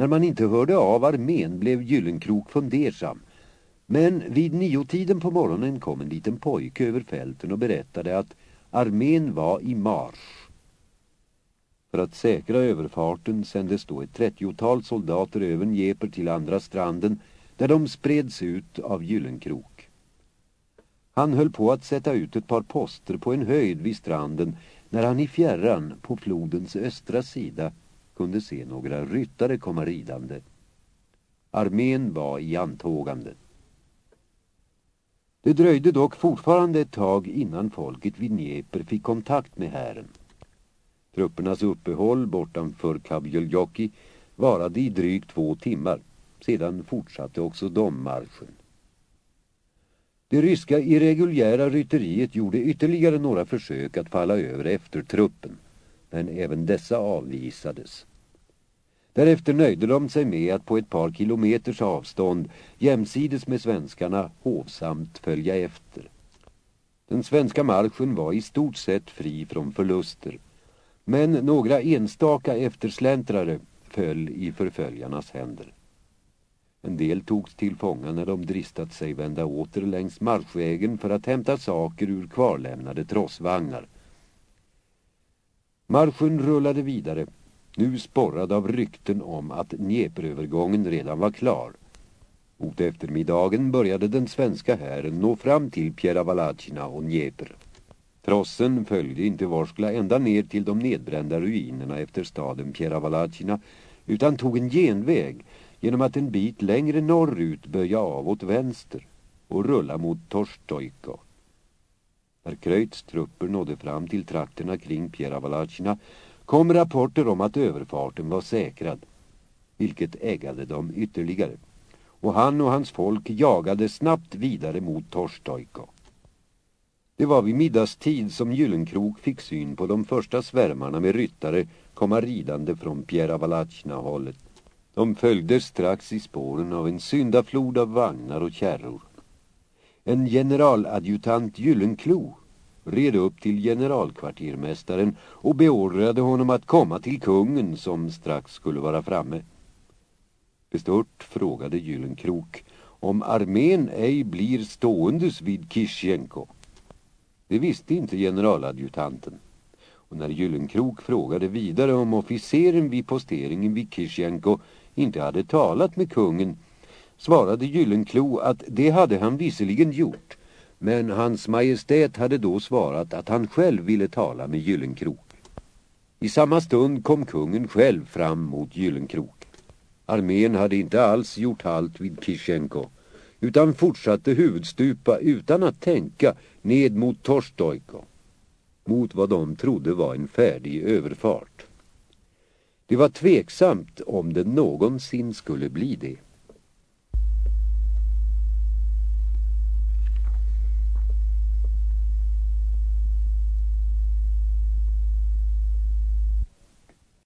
När man inte hörde av armén blev Gyllenkrok fundersam. Men vid niotiden på morgonen kom en liten pojke över fälten och berättade att armén var i marsch. För att säkra överfarten sändes då ett trettiotal soldater över Njeper till andra stranden där de spreds ut av Gyllenkrok. Han höll på att sätta ut ett par poster på en höjd vid stranden när han i fjärran på flodens östra sida kunde se några ryttare komma ridande. Armén var i antågande. Det dröjde dock fortfarande ett tag innan folket vid Dnieper fick kontakt med hären. Truppernas uppehåll bortanför Kabjeljoki varade i drygt två timmar. Sedan fortsatte också de marschen. Det ryska irreguljära rytteriet gjorde ytterligare några försök att falla över efter truppen, men även dessa avvisades. Därefter nöjde de sig med att på ett par kilometers avstånd jämsides med svenskarna hovsamt följa efter. Den svenska marschen var i stort sett fri från förluster, men några enstaka eftersläntrare föll i förföljarnas händer. En del togs till fånga när de dristat sig vända åter längs marschvägen för att hämta saker ur kvarlämnade trossvagnar. Marschen rullade vidare, nu sporrad av rykten om att Dnieperövergången redan var klar. Mot eftermiddagen började den svenska hären nå fram till Pjeravalacina och Dnieper. Trossen följde inte Vorskla ända ner till de nedbrända ruinerna efter staden Pjeravalacina utan tog en genväg genom att en bit längre norrut böja av åt vänster och rulla mot Torstojko. När Kröjts trupper nådde fram till trakterna kring Pjeravalacina kom rapporter om att överfarten var säkrad, vilket ägade dem ytterligare. Och han och hans folk jagade snabbt vidare mot Torstojko. Det var vid middagstid som Gyllenkrok fick syn på de första svärmarna med ryttare komma ridande från Pjeravalacina-hållet. De följde strax i spåren av en syndaflod av vagnar och kärror. En generaladjutant Gyllenklo red upp till generalkvartermästaren och beordrade honom att komma till kungen som strax skulle vara framme. Bestört frågade Gyllenkrok om armén ej blir ståendes vid Kishenko. Det visste inte generaladjutanten. Och när Gyllenkrok frågade vidare om officeren vid posteringen vid Kishenko inte hade talat med kungen svarade Gyllenklo att det hade han visserligen gjort men hans majestät hade då svarat att han själv ville tala med Gyllenkrok. I samma stund kom kungen själv fram mot Gyllenkrok. Armén hade inte alls gjort halt vid Kishenko utan fortsatte huvudstupa utan att tänka ned mot Torstojko mot vad de trodde var en färdig överfart. Det var tveksamt om det någonsin skulle bli det.